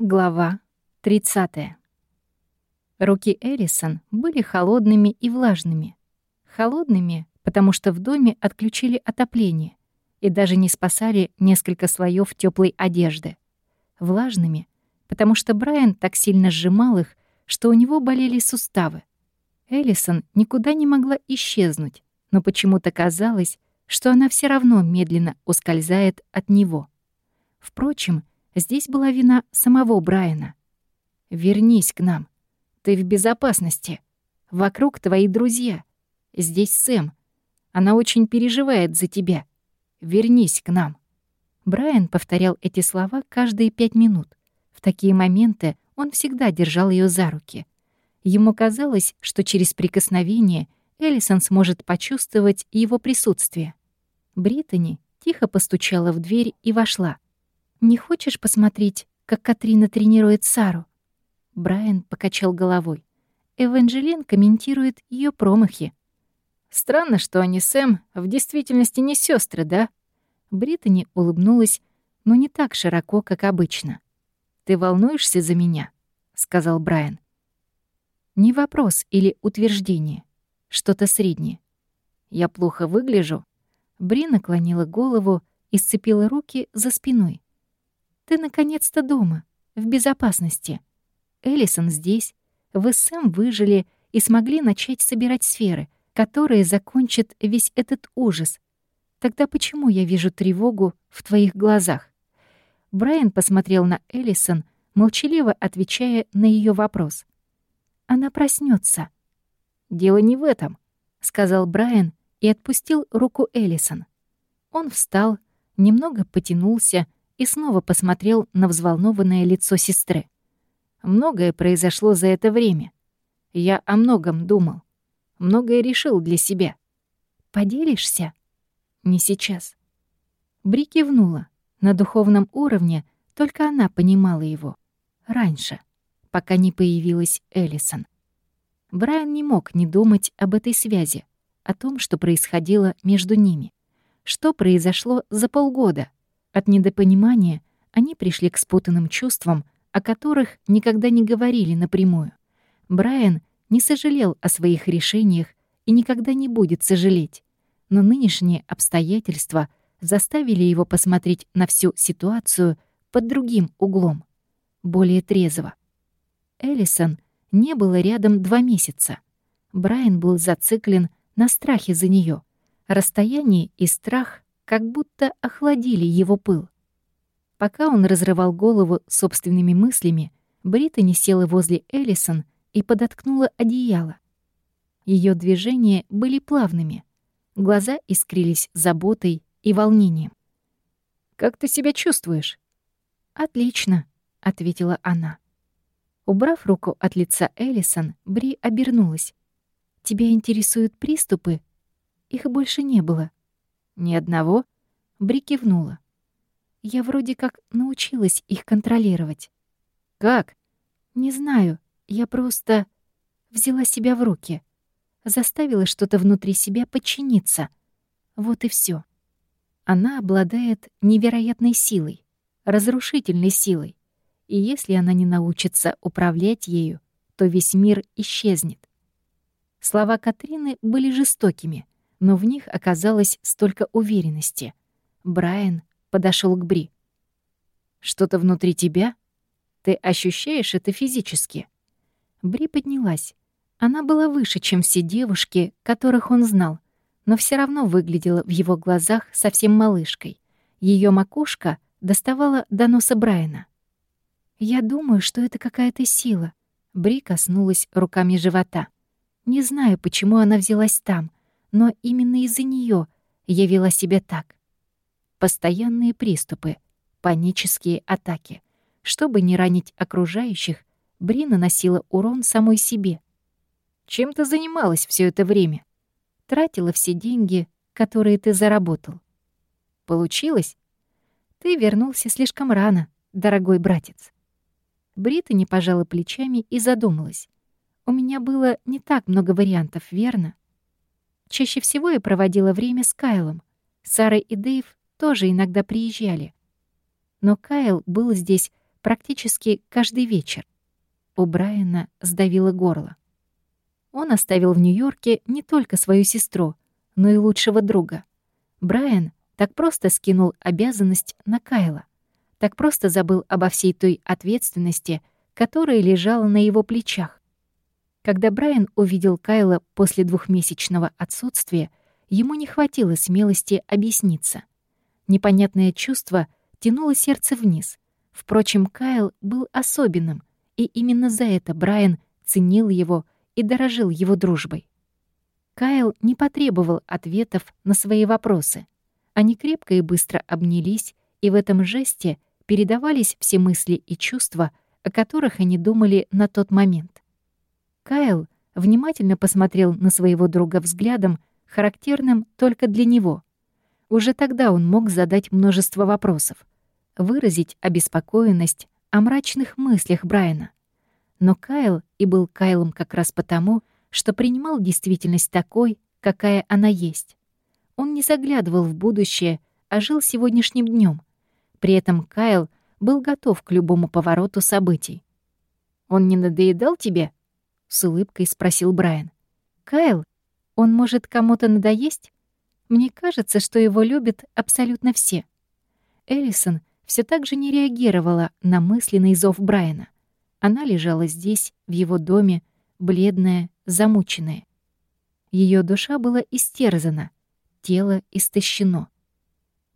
Глава 30. Руки Эллисон были холодными и влажными. Холодными, потому что в доме отключили отопление и даже не спасали несколько слоев теплой одежды. Влажными, потому что Брайан так сильно сжимал их, что у него болели суставы. Эллисон никуда не могла исчезнуть, но почему-то казалось, что она все равно медленно ускользает от него. Впрочем, Здесь была вина самого Брайана. «Вернись к нам. Ты в безопасности. Вокруг твои друзья. Здесь Сэм. Она очень переживает за тебя. Вернись к нам». Брайан повторял эти слова каждые пять минут. В такие моменты он всегда держал ее за руки. Ему казалось, что через прикосновение Эллисон сможет почувствовать его присутствие. Британи тихо постучала в дверь и вошла. «Не хочешь посмотреть, как Катрина тренирует Сару?» Брайан покачал головой. Эванжелин комментирует ее промахи. «Странно, что они Сэм в действительности не сестры, да?» Британи улыбнулась, но не так широко, как обычно. «Ты волнуешься за меня?» — сказал Брайан. Не вопрос или утверждение. Что-то среднее. «Я плохо выгляжу?» Бри наклонила голову и сцепила руки за спиной. Ты наконец-то дома, в безопасности. Эллисон здесь. Вы с Сэм выжили и смогли начать собирать сферы, которые закончат весь этот ужас. Тогда почему я вижу тревогу в твоих глазах? Брайан посмотрел на Эллисон, молчаливо отвечая на ее вопрос. Она проснется. «Дело не в этом», — сказал Брайан и отпустил руку Эллисон. Он встал, немного потянулся, и снова посмотрел на взволнованное лицо сестры. Многое произошло за это время. Я о многом думал. Многое решил для себя. Поделишься? Не сейчас. Бри кивнула. На духовном уровне только она понимала его. Раньше, пока не появилась Эллисон. Брайан не мог не думать об этой связи, о том, что происходило между ними. Что произошло за полгода — от недопонимания они пришли к спутанным чувствам, о которых никогда не говорили напрямую. Брайан не сожалел о своих решениях и никогда не будет сожалеть. Но нынешние обстоятельства заставили его посмотреть на всю ситуацию под другим углом, более трезво. Эллисон не было рядом два месяца. Брайан был зациклен на страхе за нее. Расстояние и страх как будто охладили его пыл. Пока он разрывал голову собственными мыслями, Британи села возле Эллисон и подоткнула одеяло. Ее движения были плавными, глаза искрились заботой и волнением. «Как ты себя чувствуешь?» «Отлично», — ответила она. Убрав руку от лица Эллисон, Бри обернулась. «Тебя интересуют приступы?» Их больше не было. «Ни одного?» Бри кивнула. «Я вроде как научилась их контролировать». «Как?» «Не знаю. Я просто взяла себя в руки. Заставила что-то внутри себя подчиниться. Вот и все. Она обладает невероятной силой, разрушительной силой. И если она не научится управлять ею, то весь мир исчезнет. Слова Катрины были жестокими — но в них оказалось столько уверенности. Брайан подошел к Бри. «Что-то внутри тебя? Ты ощущаешь это физически?» Бри поднялась. Она была выше, чем все девушки, которых он знал, но все равно выглядела в его глазах совсем малышкой. Ее макушка доставала до носа Брайана. «Я думаю, что это какая-то сила». Бри коснулась руками живота. Не знаю, почему она взялась там, но именно из-за нее я вела себя так. Постоянные приступы, панические атаки. Чтобы не ранить окружающих, Бри наносила урон самой себе. Чем ты занималась все это время? Тратила все деньги, которые ты заработал. Получилось? Ты вернулся слишком рано, дорогой братец. Брита не пожала плечами и задумалась. У меня было не так много вариантов, верно? Чаще всего я проводила время с Кайлом. Сара и Дэйв тоже иногда приезжали. Но Кайл был здесь, практически каждый вечер. У Брайана сдавило горло. Он оставил в Нью-Йорке не только свою сестру, но и лучшего друга. Брайан так просто скинул обязанность на Кайла, так просто забыл обо всей той ответственности, которая лежала на его плечах. Когда Брайан увидел Кайла после двухмесячного отсутствия, ему не хватило смелости объясниться. Непонятное чувство тянуло сердце вниз. Впрочем, Кайл был особенным, и именно за это Брайан ценил его и дорожил его дружбой. Кайл не потребовал ответов на свои вопросы. Они крепко и быстро обнялись, и в этом жесте передавались все мысли и чувства, о которых они думали на тот момент. Кайл внимательно посмотрел на своего друга взглядом, характерным только для него. Уже тогда он мог задать множество вопросов, выразить обеспокоенность о мрачных мыслях Брайана. Но Кайл и был Кайлом как раз потому, что принимал действительность такой, какая она есть. Он не заглядывал в будущее, а жил сегодняшним днем. При этом Кайл был готов к любому повороту событий. «Он не надоедал тебе?» — с улыбкой спросил Брайан. «Кайл, он может кому-то надоесть? Мне кажется, что его любят абсолютно все». Эллисон все так же не реагировала на мысленный зов Брайана. Она лежала здесь, в его доме, бледная, замученная. Ее душа была истерзана, тело истощено.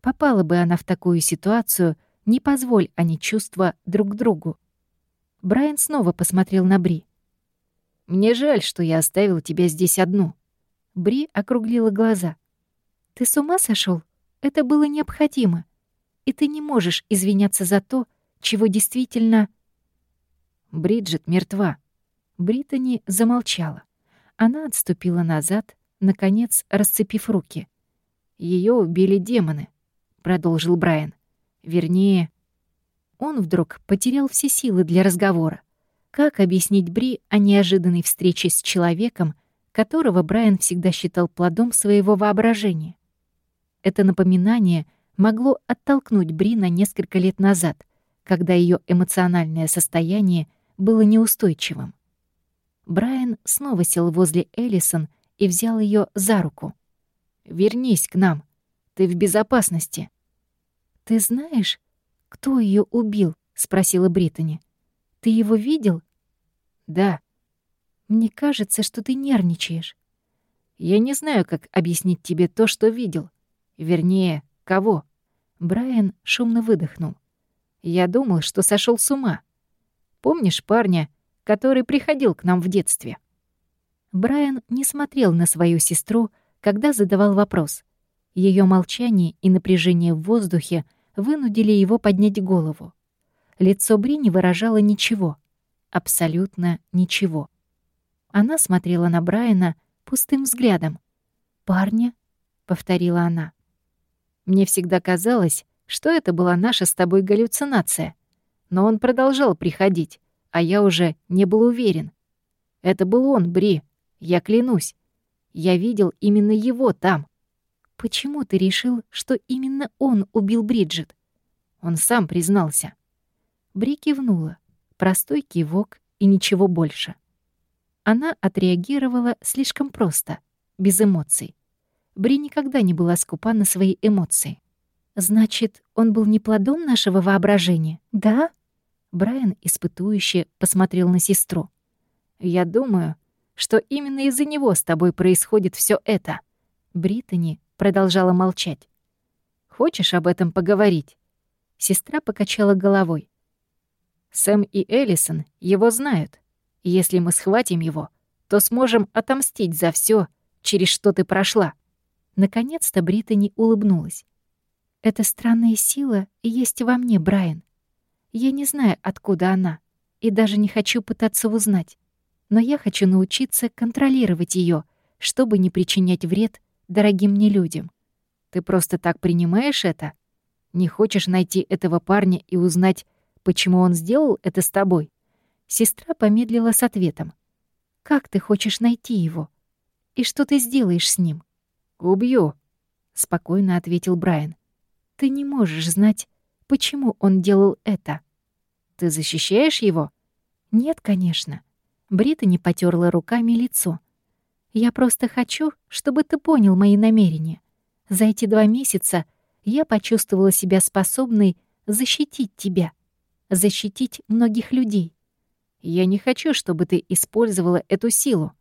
Попала бы она в такую ситуацию, не позволь они чувства друг другу. Брайан снова посмотрел на Бри. «Мне жаль, что я оставил тебя здесь одну». Бри округлила глаза. «Ты с ума сошел? Это было необходимо. И ты не можешь извиняться за то, чего действительно...» Бриджит мертва. Британи замолчала. Она отступила назад, наконец расцепив руки. Ее убили демоны», — продолжил Брайан. «Вернее...» Он вдруг потерял все силы для разговора. Как объяснить Бри о неожиданной встрече с человеком, которого Брайан всегда считал плодом своего воображения? Это напоминание могло оттолкнуть Бри на несколько лет назад, когда ее эмоциональное состояние было неустойчивым. Брайан снова сел возле Эллисон и взял ее за руку. «Вернись к нам. Ты в безопасности». «Ты знаешь, кто ее убил?» — спросила Британи. «Ты его видел?» «Да». «Мне кажется, что ты нервничаешь». «Я не знаю, как объяснить тебе то, что видел. Вернее, кого?» Брайан шумно выдохнул. «Я думал, что сошел с ума. Помнишь парня, который приходил к нам в детстве?» Брайан не смотрел на свою сестру, когда задавал вопрос. Ее молчание и напряжение в воздухе вынудили его поднять голову. Лицо Бри не выражало ничего. Абсолютно ничего. Она смотрела на Брайана пустым взглядом. «Парня?» — повторила она. «Мне всегда казалось, что это была наша с тобой галлюцинация. Но он продолжал приходить, а я уже не был уверен. Это был он, Бри, я клянусь. Я видел именно его там. Почему ты решил, что именно он убил Бриджит? Он сам признался. Бри кивнула. Простой кивок и ничего больше. Она отреагировала слишком просто, без эмоций. Бри никогда не была скупа на свои эмоции. «Значит, он был не плодом нашего воображения, да?» Брайан испытующе посмотрел на сестру. «Я думаю, что именно из-за него с тобой происходит все это». Британи продолжала молчать. «Хочешь об этом поговорить?» Сестра покачала головой. «Сэм и Эллисон его знают. Если мы схватим его, то сможем отомстить за все, через что ты прошла». Наконец-то Британи улыбнулась. «Эта странная сила есть во мне, Брайан. Я не знаю, откуда она, и даже не хочу пытаться узнать. Но я хочу научиться контролировать ее, чтобы не причинять вред дорогим мне людям. Ты просто так принимаешь это? Не хочешь найти этого парня и узнать, почему он сделал это с тобой? Сестра помедлила с ответом. Как ты хочешь найти его? И что ты сделаешь с ним? Убью, спокойно ответил Брайан. Ты не можешь знать, почему он делал это. Ты защищаешь его? Нет, конечно. Британи потерла руками лицо. Я просто хочу, чтобы ты понял мои намерения. За эти два месяца я почувствовала себя способной защитить тебя, защитить многих людей. Я не хочу, чтобы ты использовала эту силу.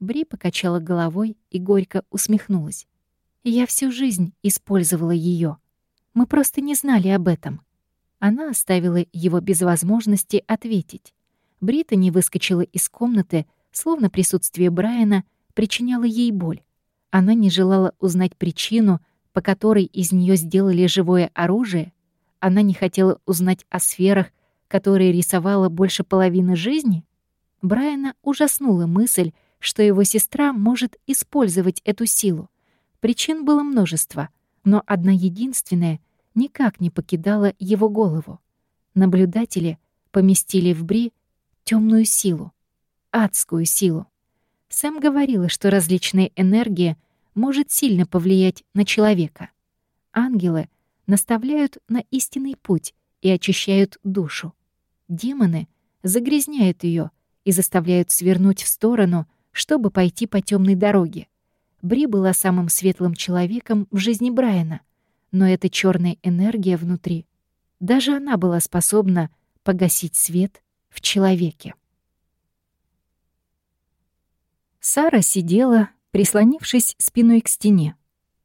Бри покачала головой и горько усмехнулась. Я всю жизнь использовала ее. Мы просто не знали об этом. Она оставила его без возможности ответить. Британи выскочила из комнаты, словно присутствие Брайана причиняло ей боль. Она не желала узнать причину, по которой из нее сделали живое оружие. Она не хотела узнать о сферах, которые рисовала больше половины жизни. Брайана ужаснула мысль, что его сестра может использовать эту силу. Причин было множество, но одна единственная никак не покидала его голову. Наблюдатели поместили в Бри темную силу, адскую силу. Сэм говорила, что различная энергия может сильно повлиять на человека. Ангелы наставляют на истинный путь и очищают душу. Демоны загрязняют ее и заставляют свернуть в сторону, чтобы пойти по темной дороге. Бри была самым светлым человеком в жизни Брайана, но эта черная энергия внутри, даже она была способна погасить свет в человеке. Сара сидела, прислонившись спиной к стене.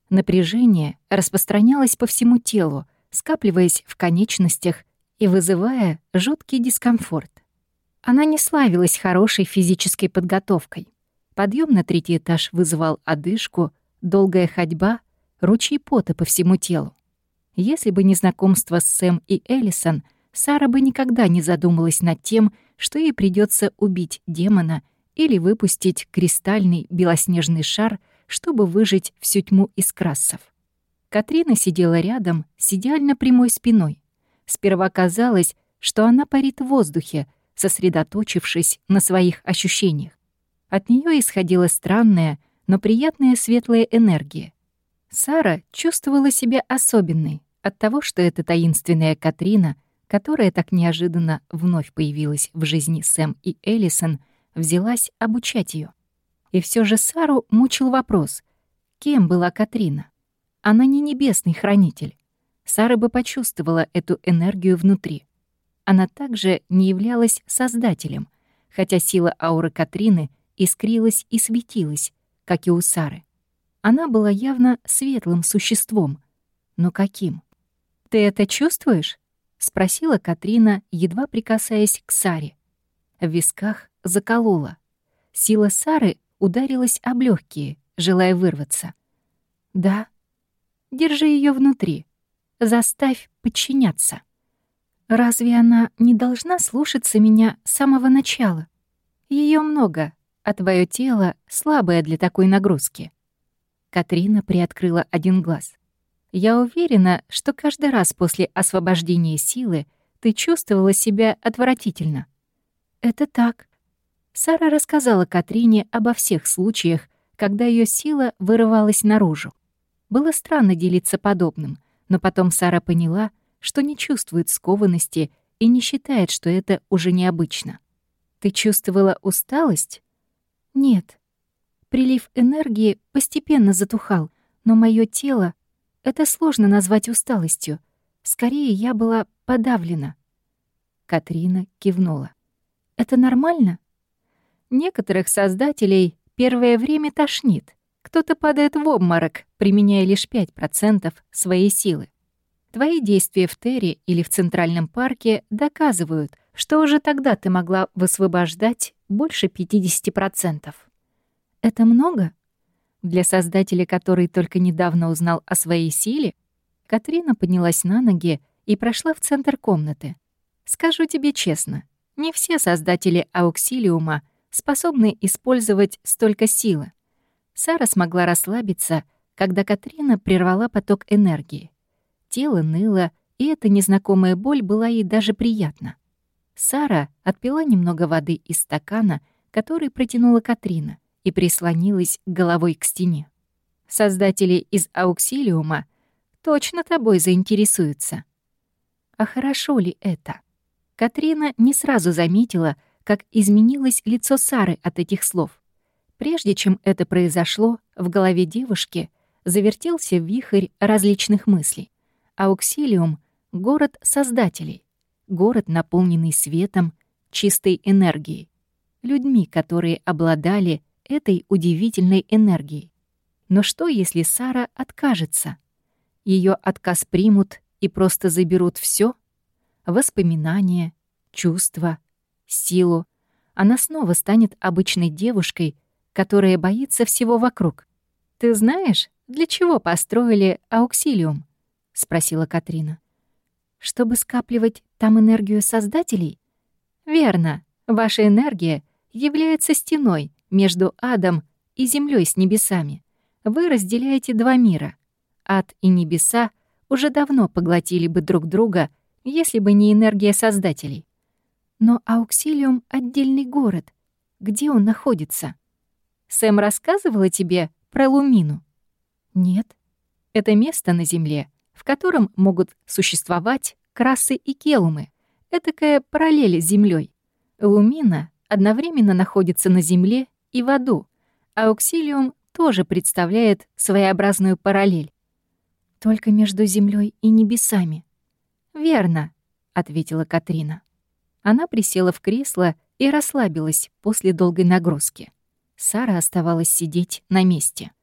Напряжение распространялось по всему телу, скапливаясь в конечностях и вызывая жуткий дискомфорт. Она не славилась хорошей физической подготовкой. Подъем на третий этаж вызывал одышку, долгая ходьба, ручей пота по всему телу. Если бы не знакомство с Сэм и Эллисон, Сара бы никогда не задумалась над тем, что ей придется убить демона или выпустить кристальный белоснежный шар, чтобы выжить всю тьму из красов. Катрина сидела рядом с идеально прямой спиной. Сперва казалось, что она парит в воздухе, сосредоточившись на своих ощущениях. От нее исходила странная, но приятная светлая энергия. Сара чувствовала себя особенной от того, что эта таинственная Катрина, которая так неожиданно вновь появилась в жизни Сэм и Эллисон, взялась обучать ее. И все же Сару мучил вопрос, кем была Катрина? Она не небесный хранитель. Сара бы почувствовала эту энергию внутри. Она также не являлась создателем, хотя сила ауры Катрины искрилась и светилась, как и у Сары. Она была явно светлым существом. Но каким? «Ты это чувствуешь?» — спросила Катрина, едва прикасаясь к Саре. В висках заколола. Сила Сары ударилась об легкие, желая вырваться. «Да. Держи ее внутри. Заставь подчиняться. Разве она не должна слушаться меня с самого начала? Ее много, а твое тело слабое для такой нагрузки». Катрина приоткрыла один глаз. «Я уверена, что каждый раз после освобождения силы ты чувствовала себя отвратительно». «Это так». Сара рассказала Катрине обо всех случаях, когда ее сила вырывалась наружу. Было странно делиться подобным, но потом Сара поняла, что не чувствует скованности и не считает, что это уже необычно. «Ты чувствовала усталость?» Нет. Прилив энергии постепенно затухал, но мое тело — это сложно назвать усталостью. Скорее, я была подавлена. Катрина кивнула. «Это нормально?» Некоторых создателей первое время тошнит. Кто-то падает в обморок, применяя лишь 5% своей силы. Твои действия в Терри или в Центральном парке доказывают, что уже тогда ты могла высвобождать больше 50%. Это много? Для создателя, который только недавно узнал о своей силе, Катрина поднялась на ноги и прошла в центр комнаты. Скажу тебе честно, не все создатели ауксилиума способны использовать столько силы. Сара смогла расслабиться, когда Катрина прервала поток энергии. Тело ныло, и эта незнакомая боль была ей даже приятна. Сара отпила немного воды из стакана, который протянула Катрина, и прислонилась головой к стене. Создатели из Ауксилиума точно тобой заинтересуются. А хорошо ли это? Катрина не сразу заметила, как изменилось лицо Сары от этих слов. Прежде чем это произошло, в голове девушки завертелся вихрь различных мыслей. Ауксилиум — город создателей, город, наполненный светом, чистой энергией, людьми, которые обладали этой удивительной энергией. Но что, если Сара откажется? Ее отказ примут и просто заберут все: Воспоминания, чувства, силу. Она снова станет обычной девушкой, которая боится всего вокруг. «Ты знаешь, для чего построили ауксилиум?» — спросила Катрина. «Чтобы скапливать там энергию создателей?» «Верно. Ваша энергия является стеной между адом и землей с небесами. Вы разделяете два мира. Ад и небеса уже давно поглотили бы друг друга, если бы не энергия создателей. Но Ауксилиум — отдельный город. Где он находится? Сэм рассказывала тебе про Лумину? Нет. Это место на Земле, в котором могут существовать красы и келумы. Этакая параллель с Землей. Лумина одновременно находится на Земле и в аду, Ауксилиум тоже представляет своеобразную параллель. Только между землей и небесами. «Верно», — ответила Катрина. Она присела в кресло и расслабилась после долгой нагрузки. Сара оставалась сидеть на месте.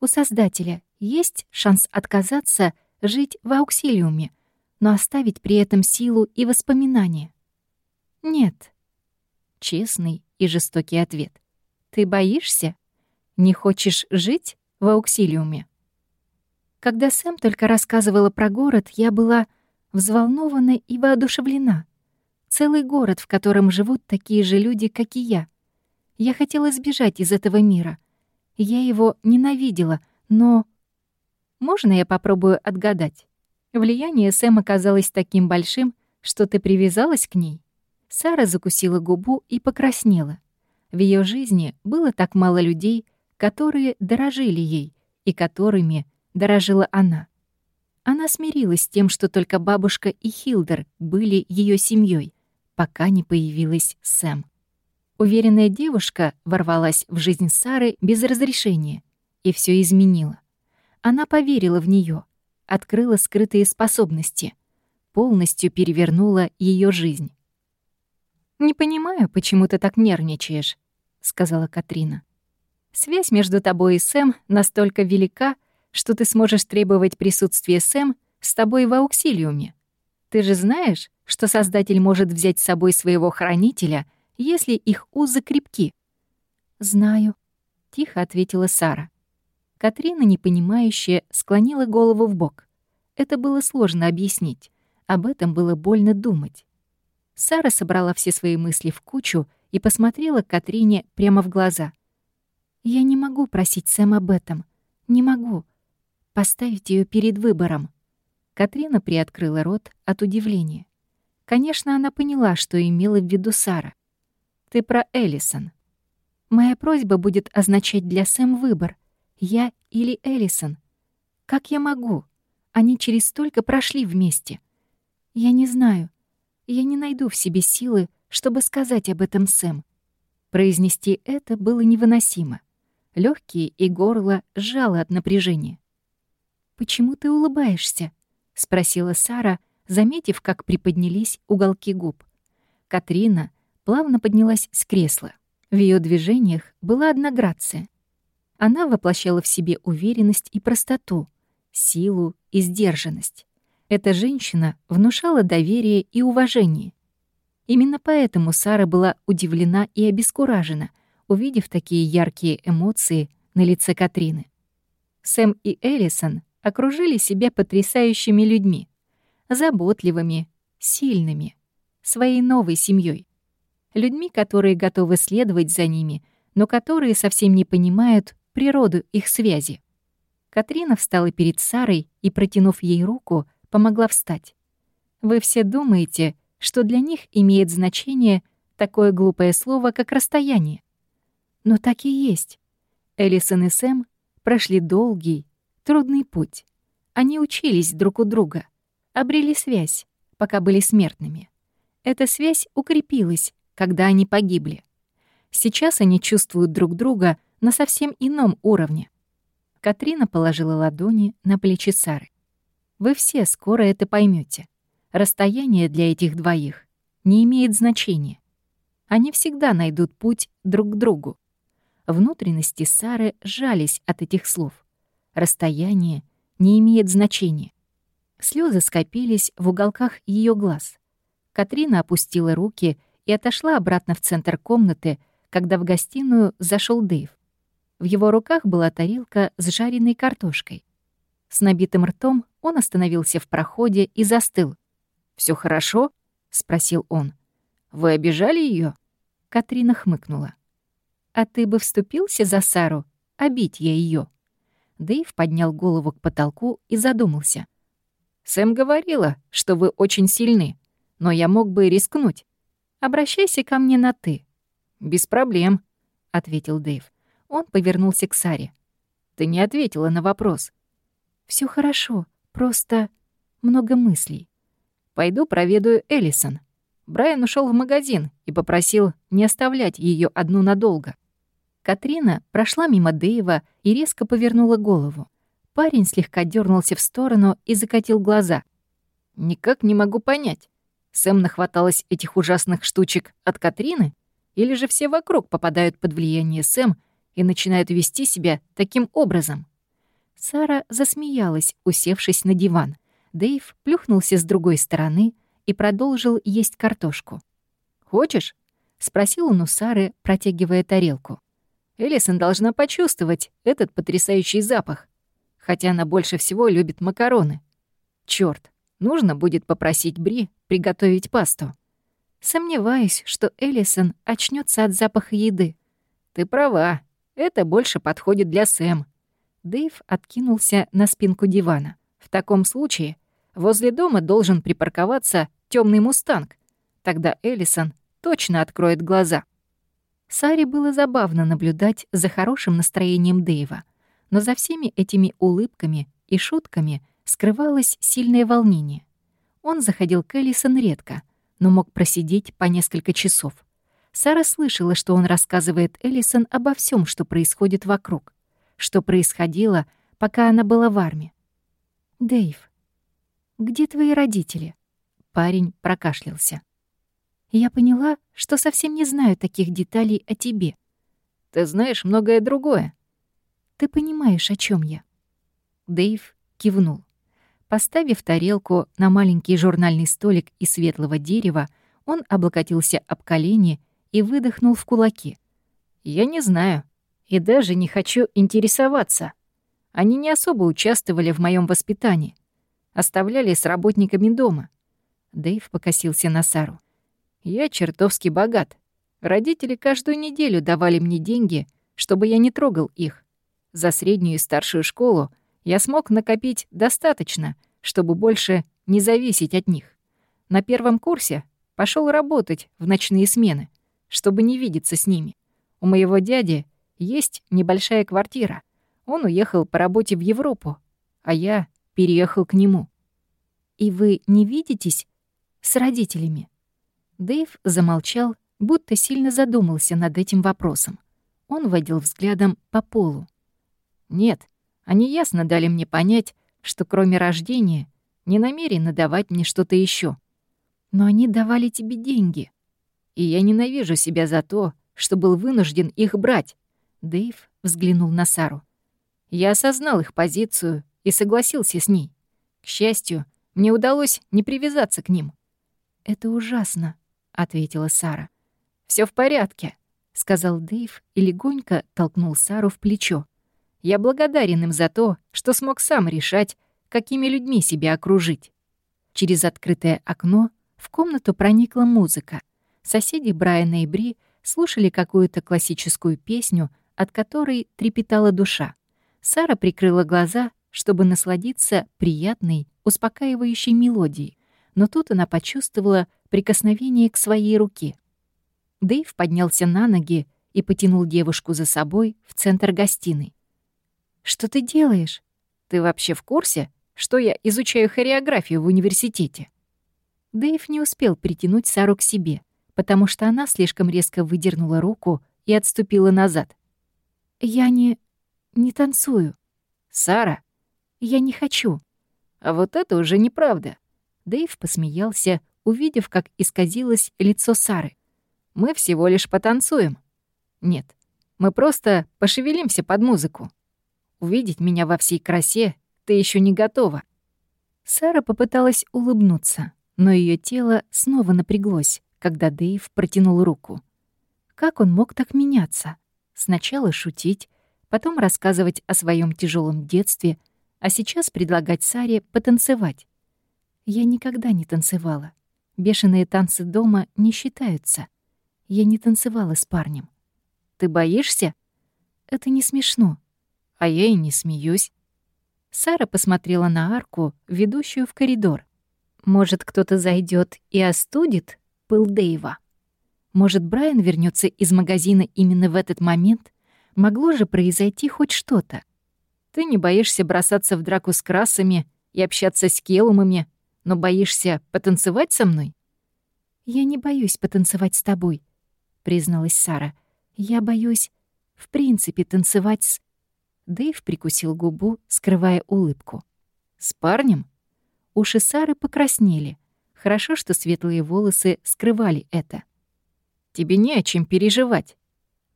У Создателя есть шанс отказаться жить в ауксилиуме, но оставить при этом силу и воспоминания? Нет. Честный и жестокий ответ. Ты боишься? Не хочешь жить в ауксилиуме? Когда Сэм только рассказывала про город, я была взволнована и воодушевлена. Целый город, в котором живут такие же люди, как и я. Я хотела сбежать из этого мира. Я его ненавидела, но... Можно я попробую отгадать? Влияние Сэм оказалось таким большим, что ты привязалась к ней? Сара закусила губу и покраснела. В ее жизни было так мало людей, которые дорожили ей и которыми дорожила она. Она смирилась с тем, что только бабушка и Хилдер были ее семьей, пока не появилась Сэм. Уверенная девушка ворвалась в жизнь Сары без разрешения и все изменила. Она поверила в нее, открыла скрытые способности, полностью перевернула ее жизнь. «Не понимаю, почему ты так нервничаешь», — сказала Катрина. Связь между тобой и Сэм настолько велика, что ты сможешь требовать присутствия Сэм с тобой в ауксилиуме. Ты же знаешь, что Создатель может взять с собой своего хранителя, если их узы крепки. «Знаю», — тихо ответила Сара. Катрина, непонимающая, склонила голову в бок. Это было сложно объяснить. Об этом было больно думать. Сара собрала все свои мысли в кучу и посмотрела Катрине прямо в глаза — я не могу просить Сэм об этом. Не могу. Поставить ее перед выбором. Катрина приоткрыла рот от удивления. Конечно, она поняла, что имела в виду Сара. «Ты про Эллисон. Моя просьба будет означать для Сэм выбор. Я или Эллисон. Как я могу? Они через столько прошли вместе. Я не знаю. Я не найду в себе силы, чтобы сказать об этом Сэм. Произнести это было невыносимо. Легкие и горло сжало от напряжения. «Почему ты улыбаешься?» — спросила Сара, заметив, как приподнялись уголки губ. Катрина плавно поднялась с кресла. В ее движениях была одна грация. Она воплощала в себе уверенность и простоту, силу и сдержанность. Эта женщина внушала доверие и уважение. Именно поэтому Сара была удивлена и обескуражена — увидев такие яркие эмоции на лице Катрины. Сэм и Эллисон окружили себя потрясающими людьми, заботливыми, сильными, своей новой семьей, людьми, которые готовы следовать за ними, но которые совсем не понимают природу их связи. Катрина встала перед Сарой и, протянув ей руку, помогла встать. Вы все думаете, что для них имеет значение такое глупое слово, как расстояние. Но так и есть. Элисон и Сэм прошли долгий, трудный путь. Они учились друг у друга, обрели связь, пока были смертными. Эта связь укрепилась, когда они погибли. Сейчас они чувствуют друг друга на совсем ином уровне. Катрина положила ладони на плечи Сары. Вы все скоро это поймете. Расстояние для этих двоих не имеет значения. Они всегда найдут путь друг к другу. Внутренности Сары сжались от этих слов. Расстояние не имеет значения. Слезы скопились в уголках ее глаз. Катрина опустила руки и отошла обратно в центр комнаты, когда в гостиную зашел Дэйв. В его руках была тарелка с жареной картошкой. С набитым ртом он остановился в проходе и застыл. Все хорошо?» — спросил он. «Вы обижали ее? Катрина хмыкнула. «А ты бы вступился за Сару? Обить я ее. Дэйв поднял голову к потолку и задумался. «Сэм говорила, что вы очень сильны, но я мог бы рискнуть. Обращайся ко мне на «ты». «Без проблем», — ответил Дэйв. Он повернулся к Саре. «Ты не ответила на вопрос». Все хорошо, просто много мыслей. Пойду проведаю Эллисон. Брайан ушел в магазин и попросил не оставлять ее одну надолго. Катрина прошла мимо Дэйва и резко повернула голову. Парень слегка дернулся в сторону и закатил глаза. «Никак не могу понять, Сэм нахваталась этих ужасных штучек от Катрины? Или же все вокруг попадают под влияние Сэм и начинают вести себя таким образом?» Сара засмеялась, усевшись на диван. Дэйв плюхнулся с другой стороны и продолжил есть картошку. «Хочешь?» — спросил он у Сары, протягивая тарелку. Элисон должна почувствовать этот потрясающий запах, хотя она больше всего любит макароны. Чёрт, нужно будет попросить Бри приготовить пасту. Сомневаюсь, что Элисон очнется от запаха еды. Ты права, это больше подходит для Сэм. Дэйв откинулся на спинку дивана. В таком случае возле дома должен припарковаться темный мустанг. Тогда Элисон точно откроет глаза. Саре было забавно наблюдать за хорошим настроением Дэйва, но за всеми этими улыбками и шутками скрывалось сильное волнение. Он заходил к Элисон редко, но мог просидеть по несколько часов. Сара слышала, что он рассказывает Элисон обо всем, что происходит вокруг, что происходило, пока она была в армии. «Дэйв, где твои родители?» Парень прокашлялся. Я поняла, что совсем не знаю таких деталей о тебе. Ты знаешь многое другое. Ты понимаешь, о чем я. Дэйв кивнул. Поставив тарелку на маленький журнальный столик из светлого дерева, он облокотился об колени и выдохнул в кулаки. «Я не знаю. И даже не хочу интересоваться. Они не особо участвовали в моем воспитании. Оставляли с работниками дома». Дэйв покосился на Сару. Я чертовски богат. Родители каждую неделю давали мне деньги, чтобы я не трогал их. За среднюю и старшую школу я смог накопить достаточно, чтобы больше не зависеть от них. На первом курсе пошел работать в ночные смены, чтобы не видеться с ними. У моего дяди есть небольшая квартира. Он уехал по работе в Европу, а я переехал к нему. И вы не видитесь с родителями? Дэйв замолчал, будто сильно задумался над этим вопросом. Он водил взглядом по полу. «Нет, они ясно дали мне понять, что кроме рождения не намерены давать мне что-то еще. Но они давали тебе деньги. И я ненавижу себя за то, что был вынужден их брать». Дэйв взглянул на Сару. Я осознал их позицию и согласился с ней. К счастью, мне удалось не привязаться к ним. «Это ужасно», ответила Сара. Все в порядке», — сказал Дэйв и легонько толкнул Сару в плечо. «Я благодарен им за то, что смог сам решать, какими людьми себя окружить». Через открытое окно в комнату проникла музыка. Соседи Брайана и Бри слушали какую-то классическую песню, от которой трепетала душа. Сара прикрыла глаза, чтобы насладиться приятной, успокаивающей мелодией, но тут она почувствовала прикосновение к своей руке. Дэйв поднялся на ноги и потянул девушку за собой в центр гостиной. «Что ты делаешь? Ты вообще в курсе, что я изучаю хореографию в университете?» Дэйв не успел притянуть Сару к себе, потому что она слишком резко выдернула руку и отступила назад. «Я не... не танцую». «Сара?» «Я не хочу». «А вот это уже неправда». Дэйв посмеялся, увидев, как исказилось лицо Сары. «Мы всего лишь потанцуем». «Нет, мы просто пошевелимся под музыку. Увидеть меня во всей красе ты еще не готова». Сара попыталась улыбнуться, но ее тело снова напряглось, когда Дэйв протянул руку. Как он мог так меняться? Сначала шутить, потом рассказывать о своем тяжелом детстве, а сейчас предлагать Саре потанцевать. Я никогда не танцевала. Бешеные танцы дома не считаются. Я не танцевала с парнем. Ты боишься? Это не смешно. А я и не смеюсь. Сара посмотрела на арку, ведущую в коридор. Может, кто-то зайдет и остудит пыл Дэйва. Может, Брайан вернется из магазина именно в этот момент? Могло же произойти хоть что-то. Ты не боишься бросаться в драку с красами и общаться с келумами, но боишься потанцевать со мной? «Я не боюсь потанцевать с тобой», — призналась Сара. «Я боюсь, в принципе, танцевать с...» Дэйв прикусил губу, скрывая улыбку. «С парнем?» Уши Сары покраснели. Хорошо, что светлые волосы скрывали это. «Тебе не о чем переживать».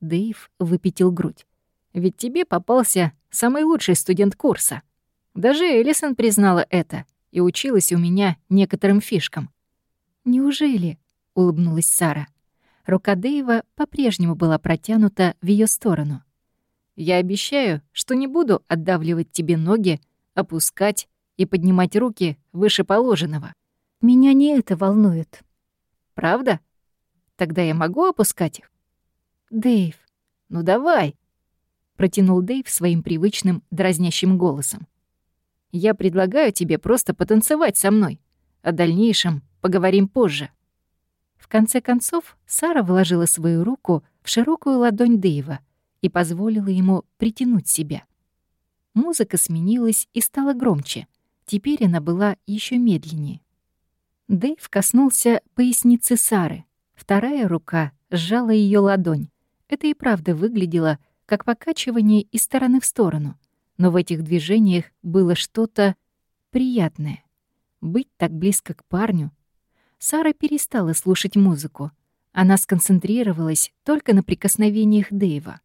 Дэйв выпятил грудь. «Ведь тебе попался самый лучший студент курса. Даже Элисон признала это и училась у меня некоторым фишкам». «Неужели?» — улыбнулась Сара. Рука Дэйва по-прежнему была протянута в ее сторону. Я обещаю, что не буду отдавливать тебе ноги, опускать и поднимать руки выше положенного. Меня не это волнует. Правда? Тогда я могу опускать их? Дэйв, ну давай, протянул Дэйв своим привычным дразнящим голосом. Я предлагаю тебе просто потанцевать со мной. О дальнейшем поговорим позже. В конце концов, Сара вложила свою руку в широкую ладонь Дэйва — и позволила ему притянуть себя. Музыка сменилась и стала громче. Теперь она была еще медленнее. Дэйв коснулся поясницы Сары. Вторая рука сжала ее ладонь. Это и правда выглядело, как покачивание из стороны в сторону. Но в этих движениях было что-то приятное. Быть так близко к парню. Сара перестала слушать музыку. Она сконцентрировалась только на прикосновениях Дэйва.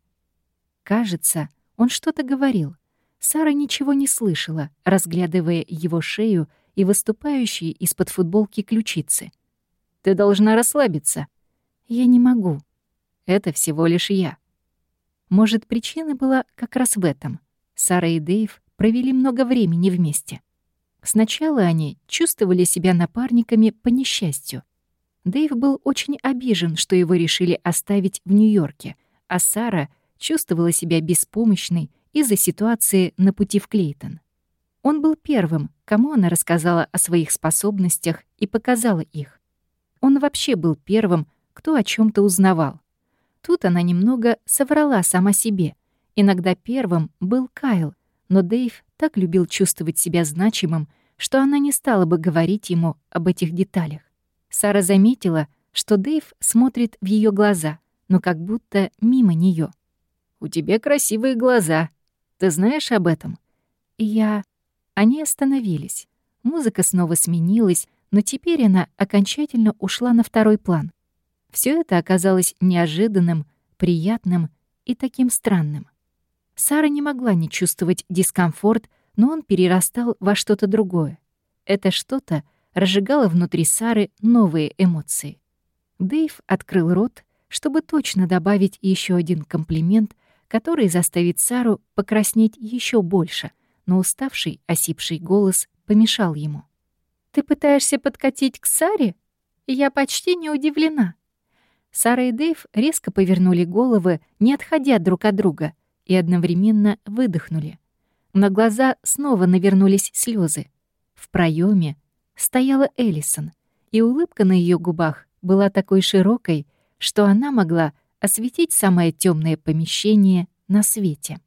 Кажется, он что-то говорил. Сара ничего не слышала, разглядывая его шею и выступающие из-под футболки ключицы. «Ты должна расслабиться». «Я не могу. Это всего лишь я». Может, причина была как раз в этом. Сара и Дэйв провели много времени вместе. Сначала они чувствовали себя напарниками по несчастью. Дэйв был очень обижен, что его решили оставить в Нью-Йорке, а Сара — чувствовала себя беспомощной из-за ситуации на пути в Клейтон. Он был первым, кому она рассказала о своих способностях и показала их. Он вообще был первым, кто о чем то узнавал. Тут она немного соврала сама себе. Иногда первым был Кайл, но Дэйв так любил чувствовать себя значимым, что она не стала бы говорить ему об этих деталях. Сара заметила, что Дэйв смотрит в ее глаза, но как будто мимо нее. У тебя красивые глаза. Ты знаешь об этом?» Я... Они остановились. Музыка снова сменилась, но теперь она окончательно ушла на второй план. Все это оказалось неожиданным, приятным и таким странным. Сара не могла не чувствовать дискомфорт, но он перерастал во что-то другое. Это что-то разжигало внутри Сары новые эмоции. Дэйв открыл рот, чтобы точно добавить еще один комплимент, который заставит Сару покраснеть еще больше, но уставший, осипший голос помешал ему. «Ты пытаешься подкатить к Саре? Я почти не удивлена». Сара и Дэйв резко повернули головы, не отходя друг от друга, и одновременно выдохнули. На глаза снова навернулись слезы. В проеме стояла Эллисон, и улыбка на ее губах была такой широкой, что она могла осветить самое темное помещение на свете.